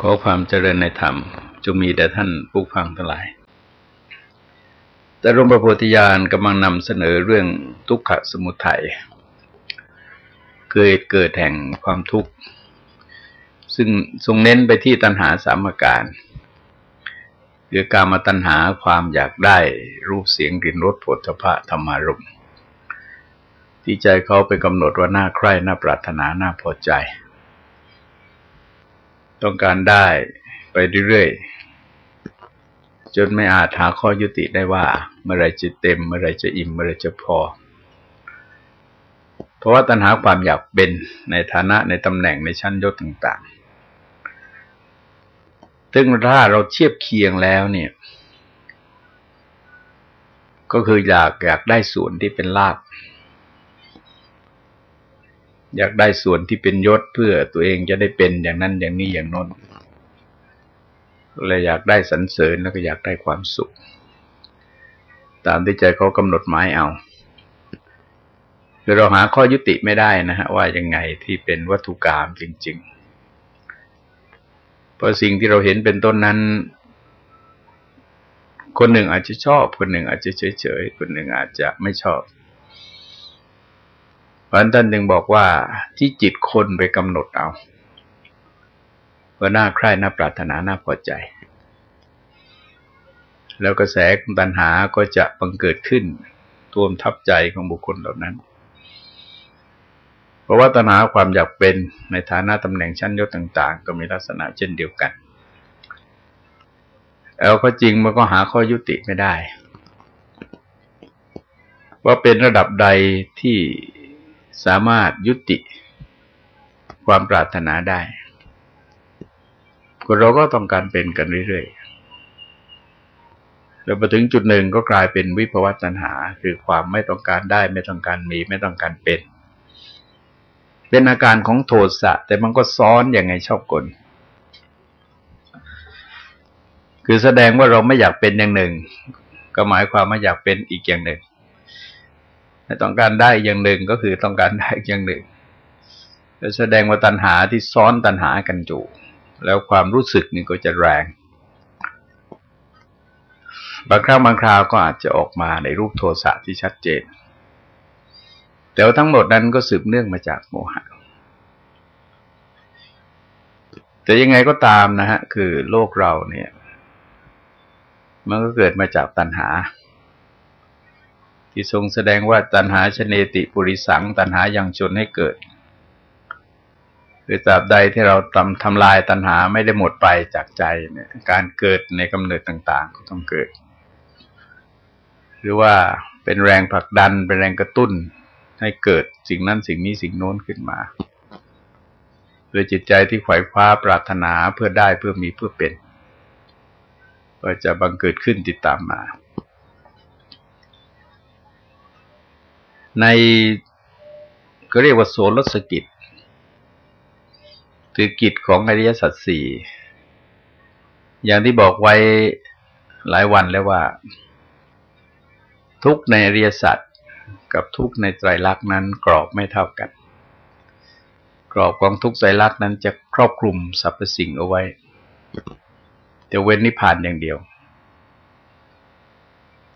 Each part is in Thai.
ขอความเจริญในธรรมจงมีแด่ท่านผู้ฟังทั้งหลาย แต่รมประโพธิญาณกำลังนำเสนอเรื่องทุกขสมุทัยเกิดเกิดแห่งความทุกข์ ซึ่งทรงเน้นไปที่ตัณหาสามการคือการมาตัณหาความอยากได้รูปเสียงกลิ่นรสผลพระธรรมารมที่ใจเขาไปกำหนดว่าน่าใคร่น่าปรารถนาน่าพอใจ ต้องการได้ไปเรื่อยๆ จนไม่อาจหาข้อยุติได้ว่า เมื่อไรจะเต็ม เมื่อไรจะอิ่ม เมื่อไรจะพอ เพราะว่าตัณหาความอยากเป็นในฐานะในตำแหน่งในชั้นยศต่างๆ ซึ่งถ้าเราเทียบเคียงแล้วเนี่ย ก็คืออยากอยากได้ส่วนที่เป็นลาภ อยากได้ส่วนที่เป็นยศเพื่อตัวเองจะได้เป็นอย่างนั้นอย่างนี้อย่างน้นเลยอยากได้สรรเสริญแล้วก็อยากได้ความสุข ตามที่ใจเขากำหนดหมายเอาคือเราหาข้อยุติไม่ได้นะฮะว่ายังไงที่เป็นวัตถุกรรมจริง ๆ เพราะสิ่งที่เราเห็นเป็นต้นนั้น คนหนึ่งอาจจะชอบ คนหนึ่งอาจจะเฉยๆคนหนึ่งอาจจะไม่ชอบ เพราะท่านจึงบอกว่าที่จิตคนไปกำหนดเอาว่าน่าใคร่น่าปรารถนาน่าพอใจ แล้วกระแสของตัณหาก็จะบังเกิดขึ้นท่วมทับใจของบุคคลเหล่านั้น เพราะว่าตัณหาความอยากเป็นในฐานะตำแหน่งชั้นยศต่าง ๆ ก็มีลักษณะเช่นเดียวกันแล้วก็จริงมันก็หาข้อยุติไม่ได้ ว่าเป็นระดับใดที่ สามารถยุติความปรารถนาได้คนเราก็ต้องการเป็นกันเรื่อยๆ แล้วพอถึงจุดหนึ่งก็กลายเป็นวิภวตัณหา คือความไม่ต้องการได้ ไม่ต้องการมี ไม่ต้องการเป็น เป็นอาการของโทสะ แต่มันก็ซ้อนอย่างไงชอบกล คือแสดงว่าเราไม่อยากเป็นอย่างหนึ่ง ก็หมายความว่าอยากเป็นอีกอย่างหนึ่ง ต้องการได้อย่างหนึ่งก็คือต้องการได้อย่างหนึ่งแสดงว่าตัณหาที่ซ้อนตัณหากันอยู่แล้วความรู้สึกนี่ก็จะแรง บางครั้งบางคราวก็อาจจะออกมาในรูปโทสะที่ชัดเจน แต่ทั้งหมดนั้นก็สืบเนื่องมาจากโมหะ แต่ยังไงก็ตามนะฮะ คือโลกเราเนี่ย มันก็เกิดมาจากตัณหา ที่ทรงแสดงว่าตัณหาชเนติปุริสัง ตัณหายังชนให้เกิด คือตราบใดที่เราทำทำลายตัณหาไม่ได้หมดไปจากใจเนี่ยการเกิดในกำเนิดต่าง ๆ ก็ต้องเกิด หรือว่าเป็นแรงผลักดันเป็นแรงกระตุ้นให้เกิดสิ่งนั้นสิ่งนี้สิ่งโน้นขึ้นมาโดยจิตใจที่ขวายคว้าปรารถนาเพื่อได้เพื่อมีเพื่อเป็น ก็จะบังเกิดขึ้นติดตามมา ในก็เรียกว่าโสรสกิจคือกิจของอริยสัจสี่อย่างที่บอกไว้หลายวันแล้วว่า ทุกในอริยสัจกับทุกในไตรลักษณ์นั้นกรอบไม่เท่ากัน กรอบของทุกไตรลักษณ์นั้นจะครอบคลุมสรรพสิ่งเอาไว้จะเว้นนิพพานอย่างเดียว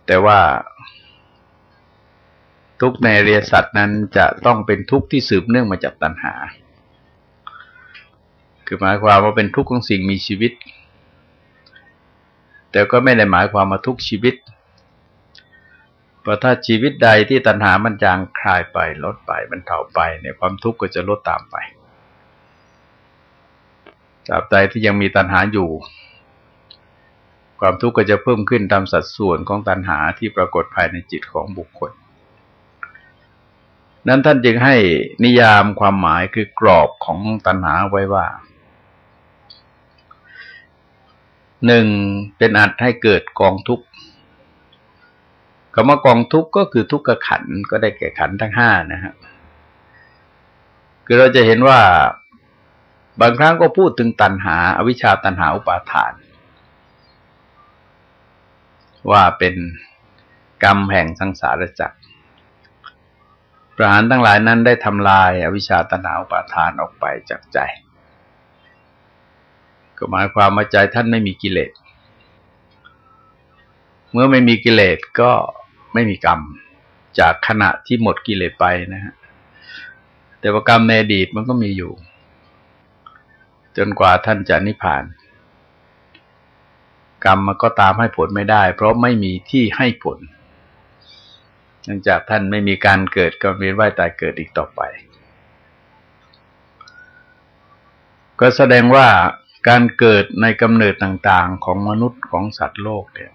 แต่ว่า ทุกในเรียสัตว์นั้นจะต้องเป็นทุกข์ที่สืบเนื่องมาจากตัณหา คือหมายความว่าเป็นทุกข์ของสิ่งมีชีวิต แต่ก็ไม่ได้หมายความมาทุกชีวิต เพราะถ้าชีวิตใดที่ตัณหามันจางคลายไปลดไปมันเท่าไปเนี่ยความทุกข์ก็จะลดตามไปตราบใดที่ยังมีตัณหาอยู่ ความทุกข์ก็จะเพิ่มขึ้นตามสัดส่วนของตัณหาที่ปรากฏภายในจิตของบุคคล นั้นท่านจึงให้นิยามความหมายคือกรอบของตัณหาไว้ว่าหนึ่งเป็นอัดให้เกิดกองทุกข์คำว่ากองทุกข์ก็คือทุกขขันก็ได้แก่ขันทั้งห้านะฮะคือเราจะเห็นว่าบางครั้งก็พูดถึงตัณหาอวิชชาตัณหาอุปาทาน ว่าเป็นกรรมแห่งสังสารจักร ประหารทั้งหลายนั้นได้ทำลายอวิชชาตนาอุปาทานออกไปจากใจ ก็หมายความว่าใจท่านไม่มีกิเลส เมื่อไม่มีกิเลสก็ไม่มีกรรมจากขณะที่หมดกิเลสไปนะฮะแต่ว่ากรรมในอดีตมันก็มีอยู่ จนกว่าท่านจะนิพพาน กรรมมันก็ตามให้ผลไม่ได้ เพราะไม่มีที่ให้ผล เนื่องจากท่านไม่มีการเกิดก็เวียนว่ายตายเกิดอีกต่อไป ก็แสดงว่าการเกิดในกำเนิดต่างๆของมนุษย์ของสัตว์โลกเนี่ย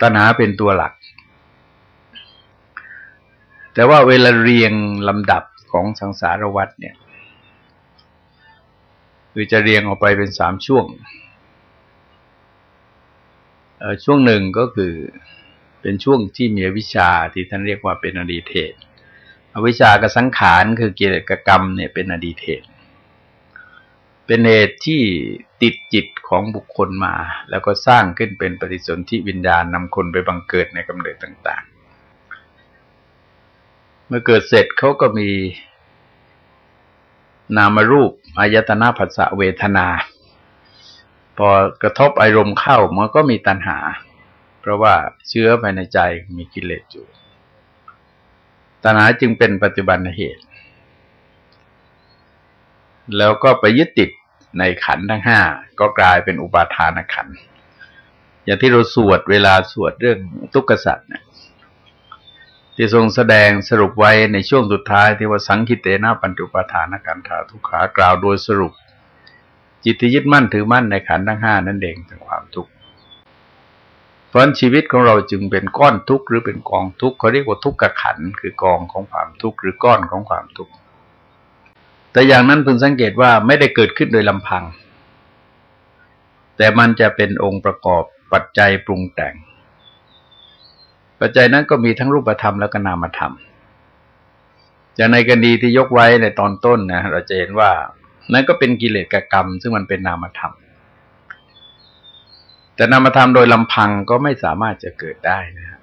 ตัณหาเป็นตัวหลัก แต่ว่าเวลาเรียงลำดับของสังสารวัฏเนี่ยคือจะเรียงออกไปเป็นสามช่วง ช่วงหนึ่งก็คือ เป็นช่วงที่มีวิชาที่ท่านเรียกว่าเป็นอดีตเทศอวิชากับสังขารคือกิเลสกรรมเนี่ยเป็นอดีตเทศเป็นเหตุที่ติดจิตของบุคคลมา แล้วก็สร้างขึ้นเป็นปฏิสนธิวิญญาณนำคนไปบังเกิดในกำเนิดต่าง ๆ เมื่อเกิดเสร็จเขาก็มีนามรูปอายตนะผัสสะเวทนา พอกระทบอารมณ์เข้ามันก็มีตัณหา เพราะว่าเชื้อภายในใจมีกิเลสอยู่ตัณหาจึงเป็นปัจจุบันเหตุ แล้วก็ไปยึดติดในขันทั้งห้าก็กลายเป็นอุปาทานขัน อย่างที่เราสวดเวลาสวดเรื่องทุกขสัตว์เนี่ยที่ทรงแสดงสรุปไว้ในช่วงสุดท้ายที่ว่าสังคิเตนะปัญจุปาทานกันธาทุกขากล่าวโดยสรุป จิตที่ยึดมั่นถือมั่นในขันทั้งห้านั่นเองเป็นความทุกข์ เพราะชีวิตของเราจึงเป็นก้อนทุกข์หรือเป็นกองทุกข์เขาเรียกว่าทุกขขันคือกองของความทุกข์หรือก้อนของความทุกข์แต่อย่างนั้นพึงสังเกตว่าไม่ได้เกิดขึ้นโดยลำพัง แต่มันจะเป็นองค์ประกอบปัจจัยปรุงแต่ง ปัจจัยนั้นก็มีทั้งรูปธรรมและก็นามธรรมจากในกรณีที่ยกไว้ในตอนต้นนะเราจะเห็นว่านั่นก็เป็นกิเลสกกรรม ซึ่งมันเป็นนามธรรม แต่นามธรรมโดยลำพังก็ไม่สามารถจะเกิดได้นะ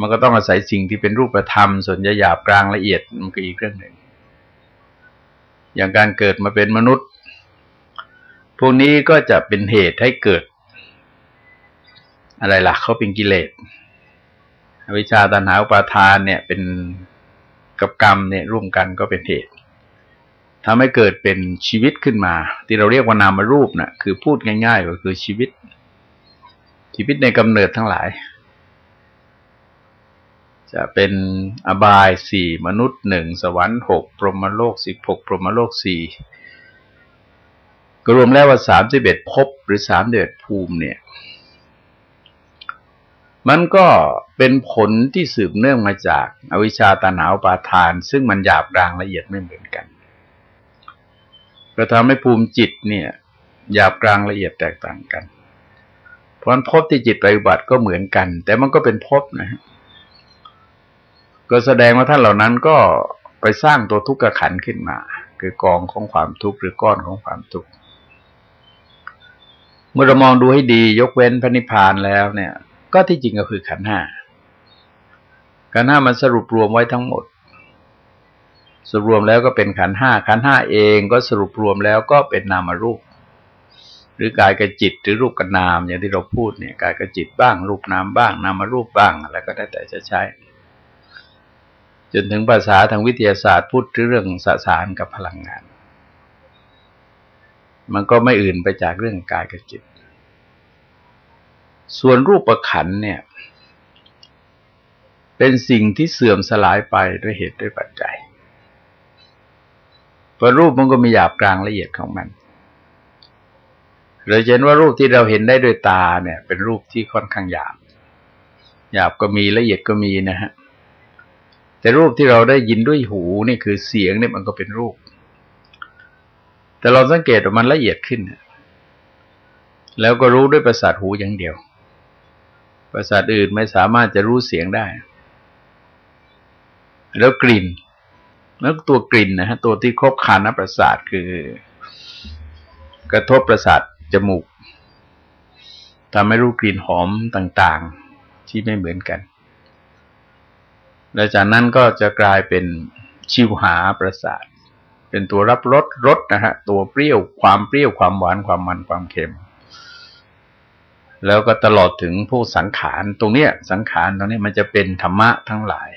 มันก็ต้องอาศัยสิ่งที่เป็นรูปธรรม ส่วนหยาบกลางละเอียดมันก็อีกเรื่องหนึ่ง อย่างการเกิดมาเป็นมนุษย์ พวกนี้ก็จะเป็นเหตุให้เกิด อะไรล่ะเขาเป็นกิเลสวิชาตัณหาอุปาทานเนี่ยเป็นกับกรรมเนี่ยร่วมกันก็เป็นเหตุ ทำให้เกิดเป็นชีวิตขึ้นมา ที่เราเรียกว่านามรูปนะ่ะคือพูดง่าย ๆ ก็คือชีวิต ชีวิตในกำเนิดทั้งหลาย จะเป็นอบายสี่มนุษย์หนึ่งสวรรค์หกพรหมโลกสิบหกพรหมโลกสี่ก็รวมแล้วว่าสามสิบเอ็ดภพหรือสามเดือดภูมิเนี่ย มันก็เป็นผลที่สืบเนื่องมาจากอวิชชาตาหนาวปาทาน ซึ่งมันหยาบรางละเอียดไม่เหมือนกัน ก็ทำให้ภูมิจิตเนี่ยหยาบกลางละเอียดแตกต่างกันเพราะภพที่จิตปฏิบัติก็เหมือนกัน แต่มันก็เป็นภพนะฮะก็แสดงว่าท่านเหล่านั้นก็ไปสร้างตัวทุกข์ขันขึ้นมา คือกองของความทุกข์หรือก้อนของความทุกข์เมื่อเรามองดูให้ดียกเว้นพระนิพพานแล้วเนี่ย ก็ที่จริงก็คือขันห้าขันห้ามันสรุปรวมไว้ทั้งหมด สรุปรวมแล้วก็เป็นขันห้าขันห้าเองก็สรุปรวมแล้วก็เป็นนามรูป หรือกายกับจิตหรือรูปกับนาม อย่างที่เราพูดเนี่ยกายกับจิตบ้าง รูปนามบ้าง นามรูปบ้างแล้วก็ได้แต่จะใช้ จนถึงภาษาทางวิทยาศาสตร์พูดถึงเรื่องสสารกับพลังงาน มันก็ไม่อื่นไปจากเรื่องกายกับจิต ส่วนรูปประขันเนี่ย เป็นสิ่งที่เสื่อมสลายไปด้วยเหตุด้วยปัจจัย เพราะรูปมันก็มีหยาบกลางละเอียดของมันเราเห็นว่ารูปที่เราเห็นได้ด้วยตาเนี่ย เป็นรูปที่ค่อนข้างหยาบ หยาบก็มีละเอียดก็มีนะฮะแต่รูปที่เราได้ยินด้วยหูนี่คือเสียงเนี่ยมันก็เป็นรูป แต่เราสังเกตว่ามันละเอียดขึ้น แล้วก็รู้ด้วยประสาทหูอย่างเดียว ประสาทอื่นไม่สามารถจะรู้เสียงได้ แล้วกลิ่น แล้วตัวกลิ่นนะฮะตัวที่ครบคานประสาทคือ กระทบประสาทจมูกทำให้รู้กลิ่นหอมต่างๆที่ไม่เหมือนกัน แล้วจากนั้นก็จะกลายเป็นชิวหาประสาท เป็นตัวรับรสรสนะฮะตัวเปรี้ยวความเปรี้ยวความหวานความมันความเค็ม แล้วก็ตลอดถึงผู้สังขารตรงเนี้ย สังขารตรงนี้มันจะเป็นธรรมะทั้งหลาย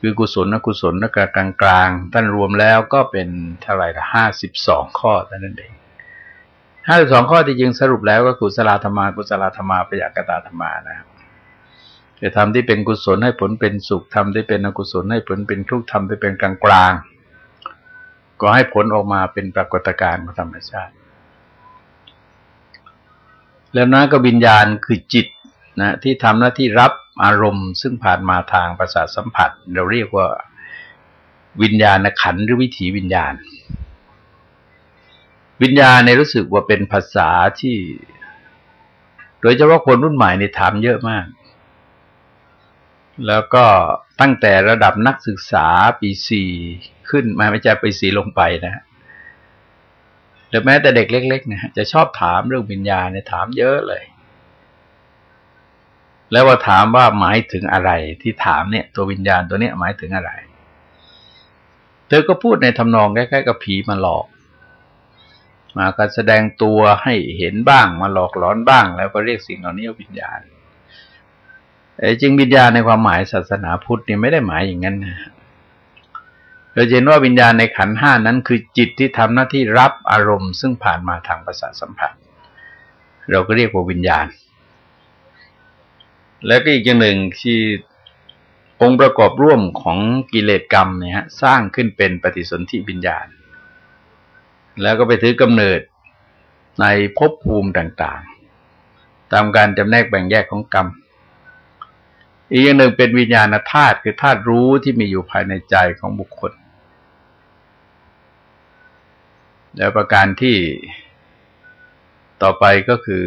คือกุศลอกุศลและกลางกลางท่านรวมแล้วก็เป็นเท่าไหร่ละห้าสิบสองข้อเท่านั้นเองห้าสิบสองข้อที่จริงสรุปแล้วก็กุศลธรรมากุศลธรรมาปยากตาธรรมานะครับจะทำที่เป็นกุศลให้ผลเป็นสุขทำที่เป็นอกุศลให้ผลเป็นทุกข์ทำที่เป็นกลางกลางก็ให้ผลออกมาเป็นปรากฏการณ์ของธรรมชาติ แล้วนั้นก็วิญญาณคือจิตนะที่ทำหน้าที่รับ อารมณ์ซึ่งผ่านมาทางประสาทสัมผัส เราเรียกว่าวิญญาณขันหรือวิถีวิญญาณ วิญญาณในรู้สึกว่าเป็นภาษาที่ โดยเฉพาะคนรุ่นใหม่ในถามเยอะมาก แล้วก็ตั้งแต่ระดับนักศึกษาปีสี่ขึ้นมาไม่ใช่ปีสี่ลงไปนะ หรือแม้แต่เด็กเล็กๆนะจะชอบถามเรื่องวิญญาณเนี่ยถามเยอะเลย แล้วว่าถามว่าหมายถึงอะไร ที่ถามเนี่ย ตัววิญญาณตัวเนี้ยหมายถึงอะไร เธอก็พูดในทำนองใกล้ๆกับผีมาหลอก มาการแสดงตัวให้เห็นบ้างมาหลอกหลอนบ้าง แล้วก็เรียกสิ่งเหล่านี้ว่าวิญญาณจริงวิญญาณในความหมายศาสนาพุทธนี่ไม่ได้หมายอย่างนั้นนะเราเห็นว่าวิญญาณในขันห้านั้นคือจิตที่ทำหน้าที่รับอารมณ์ ซึ่งผ่านมาทางประสาทสัมผัส เราก็เรียกว่าวิญญาณ แล้วก็อีกอย่างหนึ่งที่องค์ประกอบร่วมของกิเลสกรรมเนี่ยสร้างขึ้นเป็นปฏิสนธิวิญญาณ แล้วก็ไปถือกำเนิดในภพภูมิต่างๆ ตามการจำแนกแบ่งแยกของกรรม อีกอย่างหนึ่งเป็นวิญญาณธาตุคือธาตุรู้ที่มีอยู่ภายในใจของบุคคล แล้วประการที่ต่อไปก็คือ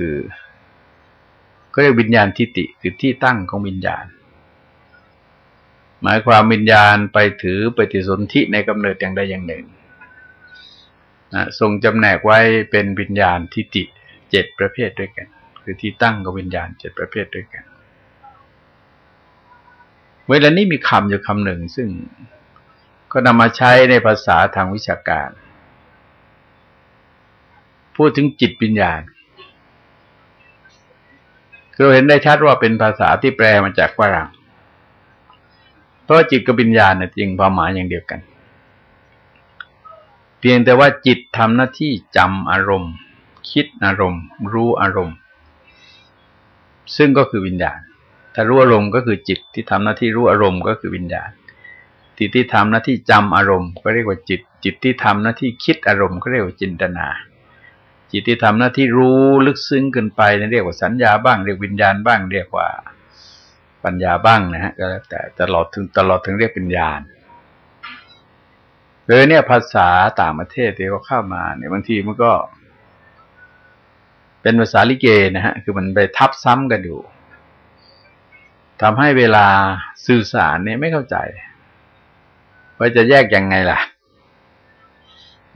ก็เรียกวิญญาณทิฏฐิคือที่ตั้งของวิญญาณ หมายความวิญญาณไปถือปฏิสนธิในกำเนิดอย่างใดอย่างหนึ่งนะทรงจำแนกไว้เป็นวิญญาณทิฏฐิเจ็ดประเภทด้วยกัน คือที่ตั้งของวิญญาณเจ็ดประเภทด้วยกัน เวลานี้มีคำอยู่คำหนึ่งซึ่งก็นำมาใช้ในภาษาทางวิชาการ พูดถึงจิตวิญญาณ เราเห็นได้ชัดว่าเป็นภาษาที่แปลมาจากฝรั่งเพราะจิตกับวิญญาณเนี่ยจริงความหมายอย่างเดียวกัน เพียงแต่ว่าจิตทำหน้าที่จำอารมณ์ คิดอารมณ์ รู้อารมณ์ ซึ่งก็คือวิญญาณ ถ้ารู้อารมณ์ก็คือจิตที่ทำหน้าที่รู้อารมณ์ก็คือวิญญาณจิตที่ทำหน้าที่จำอารมณ์ ก็เรียกว่าจิต จิตที่ทำหน้าที่คิดอารมณ์ก็เรียกว่าจินตนา จิตที่ทำหน้าที่รู้ลึกซึ้งเกินไปนี่เรียกว่าสัญญาบ้าง เรียกวิญญาณบ้าง เรียกว่าปัญญาบ้างนะฮะก็แล้วแต่ตลอดถึงตลอดถึงเรียกปัญญาเลยเนี่ยภาษาต่างประเทศที่เขาเข้ามาเนี่ยบางทีมันก็ เป็นภาษาลิเกนะฮะ คือมันไปทับซ้ำกันอยู่ทำให้เวลาสื่อสารเนี่ยไม่เข้าใจว่าจะแยกยังไงล่ะ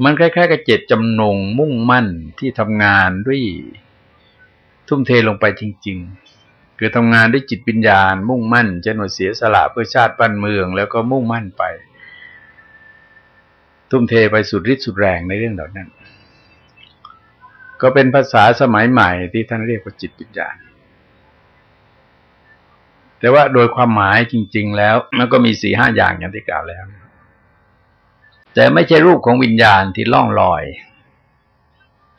มันคล้ายๆกับเจตจำนงมุ่งมั่นที่ทำงานด้วยทุ่มเทลงไปจริง ๆ คือทำงานด้วยจิตวิญญาณมุ่งมั่นจะหน่วยเสียสละเพื่อชาติบ้านเมือง แล้วก็มุ่งมั่นไป ทุ่มเทไปสุดฤทธิ์สุดแรงในเรื่องเหล่านั้น ก็เป็นภาษาสมัยใหม่ที่ท่านเรียกว่าจิตวิญญาณแต่ว่าโดยความหมายจริง ๆ แล้วมันก็มีสี่ห้าอย่างอย่างที่กล่าวแล้ว แต่ไม่ใช่รูปของวิญญาณที่ล่องลอย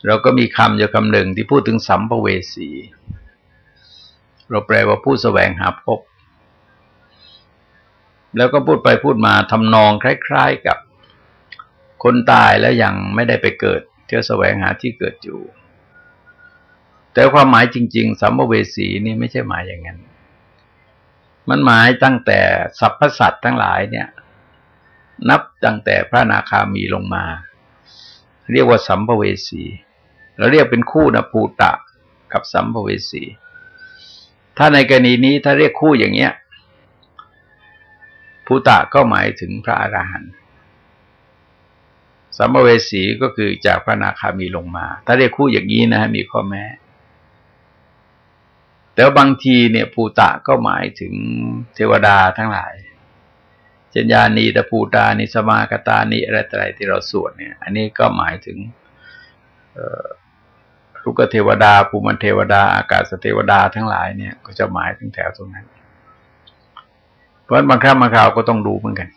เราก็มีคำอยู่คำหนึ่งที่พูดถึงสัมภเวสี เราแปลว่าผู้แสวงหาพบ แล้วก็พูดไปพูดมาทำนองคล้าย ๆกับคนตายแล้วยังไม่ได้ไปเกิดเที่ยวแสวงหาที่เกิดอยู่ แต่ความหมายจริง ๆ สัมภเวสีนี่ไม่ใช่หมายอย่างนั้น มันหมายตั้งแต่สรรพสัตว์ทั้งหลายเนี่ย นับตั้งแต่พระนาคามีลงมา เรียกว่าสัมภเวสีเราเรียกเป็นคู่นะภูตะกับสัมภเวสี ถ้าในกรณีนี้ถ้าเรียกคู่อย่างเนี้ยภูตะก็หมายถึงพระอรหันต์สัมภเวสีก็คือจากพระนาคามีลงมา ถ้าเรียกคู่อย่างนี้นะมีข้อแม้แต่บางทีเนี่ยภูตะก็หมายถึงเทวดาทั้งหลาย เจนญาณีตะภูตานิสมากตานิอะไรอะไรที่เราสวดเนี่ย อันนี้ก็หมายถึงลูกเทวดาภูมิเทวดา อากาศเทวดาทั้งหลายเนี่ย ก็จะหมายถึงแถวตรงนั้น เพราะบางครั้งบางคราวก็ต้องดูเหมือนกัน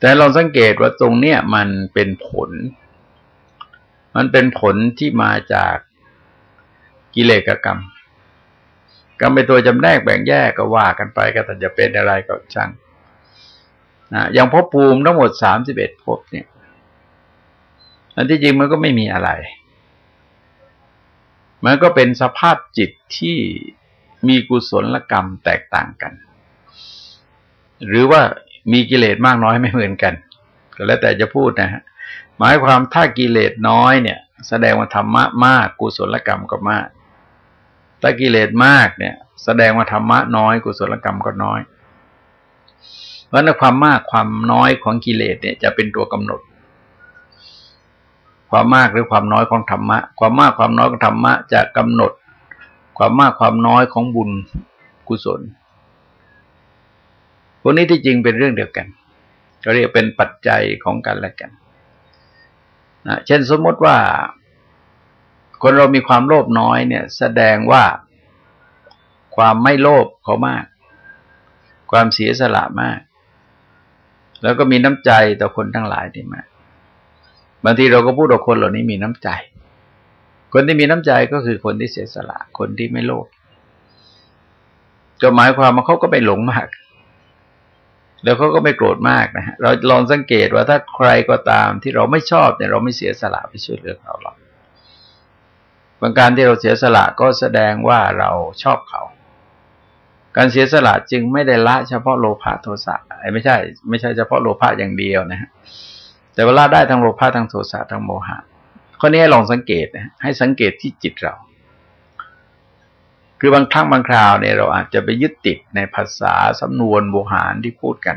แต่เราสังเกตว่าตรงเนี้ยมันเป็นผล มันเป็นผลที่มาจากกิเลสกรรม กรรมเป็นตัวจำแนกแบ่งแยกก็ว่ากันไปก็แต่จะเป็นอะไรก็ช่างนะอย่างภพภูมิทั้งหมดสามสิบเอ็ดภพเนี่ยอันที่จริงมันก็ไม่มีอะไร มันก็เป็นสภาพจิตที่มีกุศลกรรมแตกต่างกัน หรือว่ามีกิเลสมากน้อยไม่เหมือนกัน ก็แล้วแต่จะพูดนะฮะหมายความถ้ากิเลสน้อยเนี่ย แสดงว่าธรรมะมากกุศลกรรมก็มาก ถ้ากิเลสมากเนี่ย แสดงว่าธรรมะน้อยกุศลกรรมก็น้อย เพราะนั้นความมากความน้อยของกิเลสเนี่ยจะเป็นตัวกำหนด ความมากหรือความน้อยของธรรมะ ความมากความน้อยของธรรมะจะกำหนด ความมากความน้อยของบุญกุศลพวกนี้ที่จริงเป็นเรื่องเดียวกัน ก็เรียกเป็นปัจจัยของกันและกันนะเช่นสมมติว่า คนเรามีความโลภน้อยเนี่ย แสดงว่าความไม่โลภเขามาก ความเสียสละมาก แล้วก็มีน้ำใจต่อคนทั้งหลายที่มากบางทีเราก็พูดว่าคนเหล่านี้มีน้ำใจ คนที่มีน้ำใจก็คือคนที่เสียสละ คนที่ไม่โลภก็หมายความว่าเขาก็ไม่หลงมาก แล้วเขาก็ไม่โกรธมากนะฮะเราลองสังเกตว่าถ้าใครก็ตามที่เราไม่ชอบเนี่ยเราไม่เสียสละไปช่วยเหลือเขาหรอก บางการที่เราเสียสละก็แสดงว่าเราชอบเขา การเสียสละจึงไม่ได้ละเฉพาะโลภะโทสะไม่ใช่ ไม่ใช่เฉพาะโลภะอย่างเดียวนะฮะแต่เวลาได้ทั้งโลภะทั้งโทสะทั้งโมหะข้อนี้ให้ลองสังเกตนะให้สังเกตที่จิตเรา คือบางครั้งบางคราวเนี่ยเราอาจจะไปยึดติดในภาษาสำนวนโบหารที่พูดกัน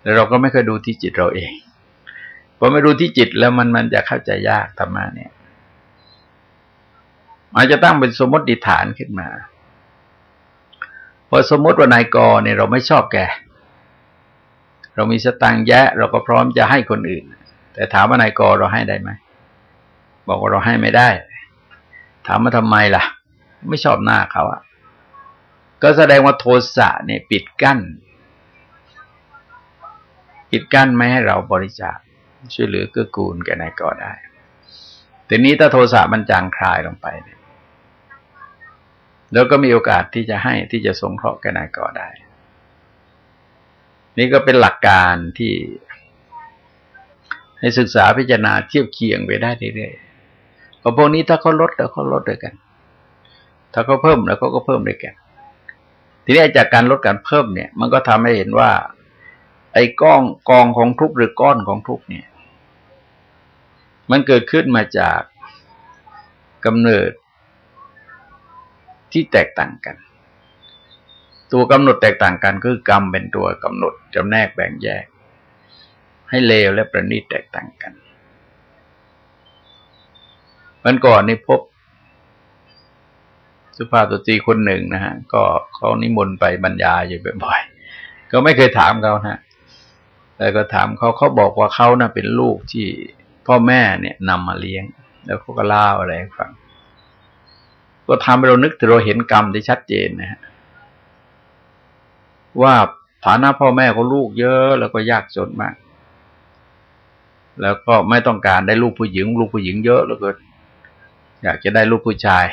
แต่เราก็ไม่เคยดูที่จิตเราเองพอไม่ดูที่จิตแล้วมันมันจะเข้าใจยากธรรมะเนี่ย อาจจะตั้งเป็นสมมติฐานขึ้นมาพอสมมติว่านายกเนี่ยเราไม่ชอบแก เรามีสตังแยะ เราก็พร้อมจะให้คนอื่น แต่ถามว่านายกเราให้ได้ไหมบอกว่าเราให้ไม่ได้ ถามมาทำไมล่ะ ไม่ชอบหน้าเขาอะก็แสดงว่าโทสะเนี่ยปิดกั้น ปิดกั้นไม่ให้เราบริจาคช่วยเหลือเกื้อกูลแก่นายกได้ ทีนี้ถ้าโทสะมันจางคลายลงไปเนี่ย แล้วก็มีโอกาสที่จะให้ที่จะสงเคราะห์แก่นายก่อได้ นี่ก็เป็นหลักการที่ ให้ศึกษาพิจารณาเทียบเคียงไปได้เรื่อยๆพราะพวกนี้ถ้าเขาลดแล้วเขาลดด้วยกัน ถ้าเขาเพิ่มแล้วเขาก็เพิ่มด้วยกัน ทีนี้จากการลดการเพิ่มเนี่ย มันก็ทำให้เห็นว่า ไอ้ก้องกองของทุกหรือก้อนของทุกเนี่ย มันเกิดขึ้นมาจากกำเนิด ที่แตกต่างกัน ตัวกำหนดแตกต่างกันคือกรรมเป็นตัวกำหนดจำแนกแบ่งแยก ให้เลวและประณีตแตกต่างกันวันก่อนนี่พบ สุภาพสตรีคนหนึ่งนะฮะ ก็เขานิมนต์ไปบรรยายอยู่บ่อยๆก็ไม่เคยถามเขานะแต่ก็ถามเขาเขาบอกว่าเขานะ่ะเป็นลูกที่พ่อแม่เนี่ยนำมาเลี้ยง แล้วเขาก็เล่าอะไรให้ฟัง ก็ทำให้เรานึกถึงเราเห็นกรรมที่ชัดเจนนะฮะว่าฐานะพ่อแม่เขาลูกเยอะแล้วก็ยากจนมาก แล้วก็ไม่ต้องการได้ลูกผู้หญิง ลูกผู้หญิงเยอะแล้วก็อยากจะได้ลูกผู้ชาย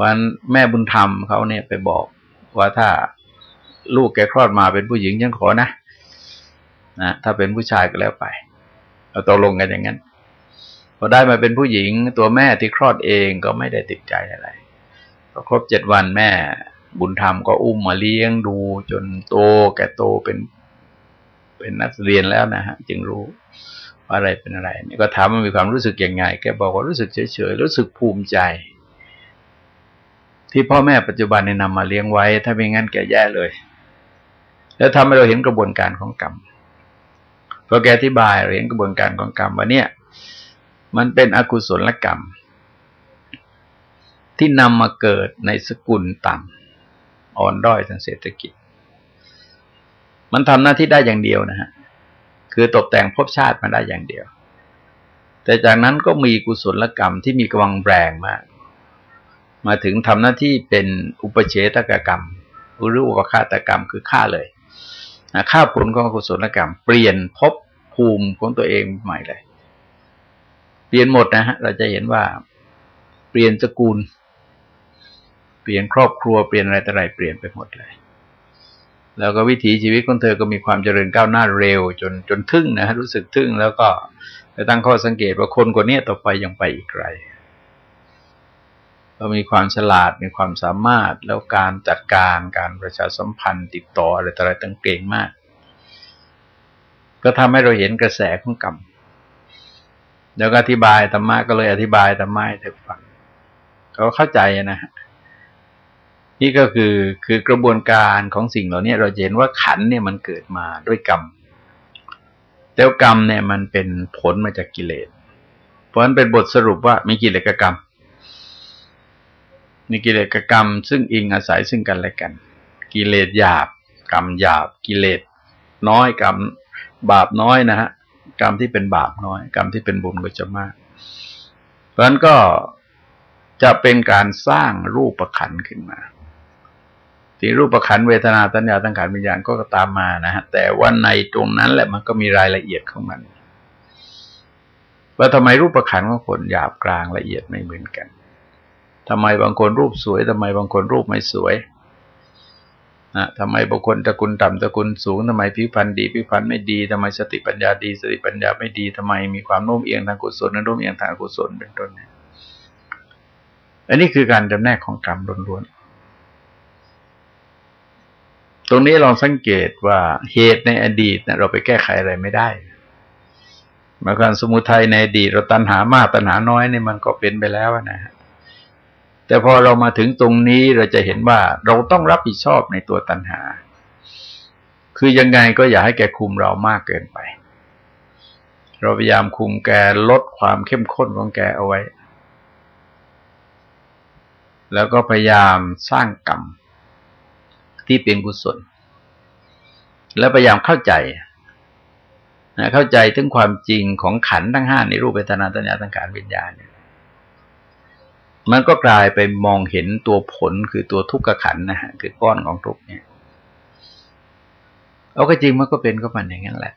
วันแม่บุญธรรมเขาเนี่ยไปบอก ว่าถ้าลูกแกคลอดมาเป็นผู้หญิงยังขอนะนะถ้าเป็นผู้ชายก็แล้วไปเราตกลงกันอย่างนั้น พอได้มาเป็นผู้หญิงตัวแม่ที่คลอดเองก็ไม่ได้ติดใจอะไรพอครบเจ็ดวันแม่บุญธรรมก็อุ้มมาเลี้ยงดูจนโตแก่โตเป็นเป็นนักเรียนแล้วนะฮะจึงรู้ว่าอะไรเป็นอะไรนี่ก็ถามมันมีความรู้สึกยังไง แกบอกว่ารู้สึกเฉยๆรู้สึกภูมิใจ ที่พ่อแม่ปัจจุบันเนี่ยนำมาเลี้ยงไว้ ถ้าไม่งั้นแกแย่เลย แล้วทำให้เราเห็นกระบวนการของกรรมพอแกอธิบายเราเห็นกระบวนการของกรรมว่าเนี่ย มันเป็นอกุศลกรรม ที่นำมาเกิดในสกุลต่ำอ่อนด้อยทางเศรษฐกิจ มันทำหน้าที่ได้อย่างเดียวนะฮะคือตกแต่งภพชาติมาได้อย่างเดียว แต่จากนั้นก็มีกุศลกรรมที่มีกำลังแรงมาก มาถึงทำหน้าที่เป็นอุปเฉตกกรรมหรืออุปฆาตกรรมคือฆ่าเลยฆ่าผลของกุศลกรรม เปลี่ยนภพภูมิของตัวเองใหม่เลย เปลี่ยนหมดนะฮะ เราจะเห็นว่า เปลี่ยนสกุล เปลี่ยนครอบครัวเปลี่ยนอะไรต่ออะไรเปลี่ยนไปหมดเลย แล้วก็วิถีชีวิตของเธอก็มีความเจริญก้าวหน้าเร็ว จนจนทึ่งนะฮะรู้สึกทึ่งแล้วก็ไปตั้งข้อสังเกตว่าคนคนนี้ต่อไปยังไปอีกไกลเรามีความฉลาดมีความสามารถแล้วการจัดการการประชาสัมพันธ์ติดต่ออะไรต่ออะไรต่างเก่งมาก ก็ทำให้เราเห็นกระแสของกรรม แล้วก็อธิบายธรรมะก็เลยอธิบายธรรมะให้เธอฟังเขาเข้าใจนะฮะนี่ก็คือคือกระบวนการของสิ่งเหล่านี้เราเห็นว่าขันเนี่ยมันเกิดมาด้วยกรรมแล้วกรรมเนี่ยมันเป็นผลมาจากกิเลส เพราะฉะนั้นเป็นบทสรุปว่ามีกิเลสกรรม มีกิเลสกรรม ซึ่งอิงอาศัยซึ่งกันและกัน กิเลสหยาบ กรรมหยาบ กิเลสน้อยกรรมบาปน้อยนะฮะ กรรมที่เป็นบาปน้อย กรรมที่เป็นบุญก็จะมาก เพราะฉะนั้นก็จะเป็นการสร้างรูปประคันขึ้นมา ที่รูปประคันเวทนาตัญญาตังขานวิญญาณก็ตามมานะฮะแต่ว่าในตรงนั้นแหละมันก็มีรายละเอียดของมันว่าทำไมรูปประคันของคนหยาบกลางละเอียดไม่เหมือนกันทำไมบางคนรูปสวยทำไมบางคนรูปไม่สวย นะทำไมบางคนตระกุลต่ำตระกุลสูงทำไมผิวพรรณดีผิวพรรณไม่ดีทำไมสติปัญญาดี สติปัญญาไม่ดีทำไมมีความโน้มเอียงทางกุศลโน้มเอียงทางกุศลเป็นต้นเนี่ยอันนี้คือการจำแนกของกรรมล้วนๆตรงนี้ลองสังเกตว่าเหตุในอดีตเเราไปแก้ไขอะไรไม่ได้มาการสมุทัยในอดีตเราตัณหามากตัณหาน้อยนี่มันก็เป็นไปแล้วนะฮะ แต่พอเรามาถึงตรงนี้เราจะเห็นว่าเราต้องรับผิดชอบในตัวตัณหา คือยังไงก็อย่าให้แกคุมเรามากเกินไป เราพยายามคุมแกลดความเข้มข้นของแกเอาไว้ แล้วก็พยายามสร้างกรรมที่เป็นกุศล และพยายามเข้าใจนะเข้าใจถึงความจริงของขันทั้งห้าในรูปเวทนาตัญญาตังการวิญญาณเนี่ย มันก็กลายไปมองเห็นตัวผลคือตัวทุกขขันนะฮะคือก้อนของทุกเนี่ยเอาก็จริงมันก็เป็นก็มันอย่างนั้นแหละ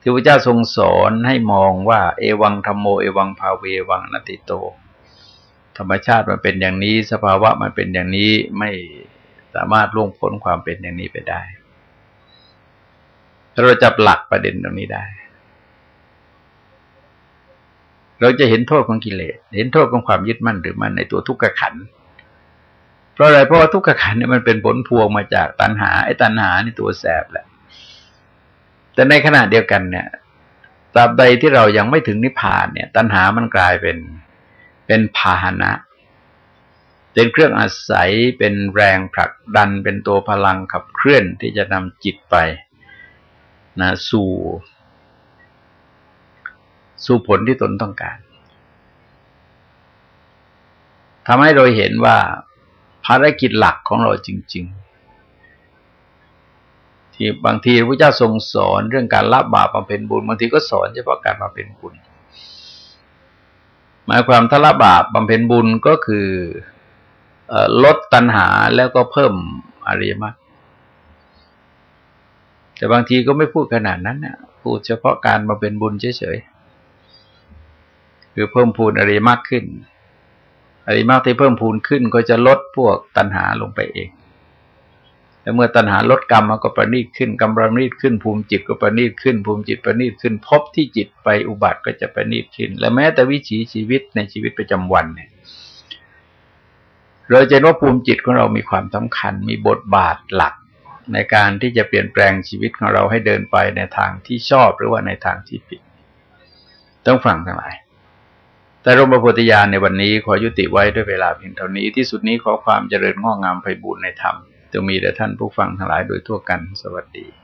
ที่พระเจ้าทรงสอนให้มองว่า เอวังธรรมโมเอวังภาเววังนติโต ธรรมชาติมันเป็นอย่างนี้ สภาวะมันเป็นอย่างนี้ไม่สามารถล่วงพ้นความเป็นอย่างนี้ไปได้ถ้าเราจับหลักประเด็นตรงนี้ได้ เราจะเห็นโทษของกิเลส เห็นโทษของความยึดมั่นหรือมันในตัวทุกขขัน เพราะอะไรเพราะว่าทุกขขันเนี่ยมันเป็นผลพวงมาจากตัณหาไอ้ตัณหาในตัวแสบแหละ แต่ในขณะเดียวกันเนี่ยตราบใดที่เรายังไม่ถึงนิพพานเนี่ย ตัณหามันกลายเป็นเป็นพาหนะเป็นเครื่องอาศัยเป็นแรงผลักดันเป็นตัวพลังขับเคลื่อนที่จะนำจิตไปนะสู่ สู่ผลที่ตนต้องการทำให้เราเห็นว่าภารกิจหลักของเราจริง ๆ ที่บางทีพระเจ้าทรงสอนเรื่องการละบาปมาเป็นบุญบางทีก็สอนเฉพาะการมาเป็นบุญหมายความถ้าละบาปบำเพ็ญบุญก็คือลดตัณหาแล้วก็เพิ่มอริยมรรคแต่บางทีก็ไม่พูดขนาดนั้นนะพูดเฉพาะการมาเป็นบุญเฉย คือเพิ่มพูนอริมากขึ้น อริมากที่เพิ่มพูนขึ้นก็จะลดพวกตัณหาลงไปเอง แล้วเมื่อตัณหาลดกรรมมันก็ประณีตขึ้นกรรมประณีตขึ้นภูมิจิตก็ประณีตขึ้นภูมิจิตประณีตขึ้นพบที่จิตไปอุบัติก็จะประณีตขึ้น และแม้แต่วิถีชีวิตในชีวิตประจำวันเนี่ยเราจะว่าภูมิจิตของเรามีความสำคัญ มีบทบาทหลักในการที่จะเปลี่ยนแปลงชีวิตของเราให้เดินไปในทางที่ชอบหรือว่าในทางที่ผิด ต้องฟังทั้งหลาย แต่รมโพธิญาณในวันนี้ขอยุติไว้ด้วยเวลาเพียงเท่านี้ที่สุดนี้ขอความเจริญงอกงามไปบูรณนธรรมจะมีแด่ท่านผู้ฟังทั้งหลายโดยทั่วกันสวัสดี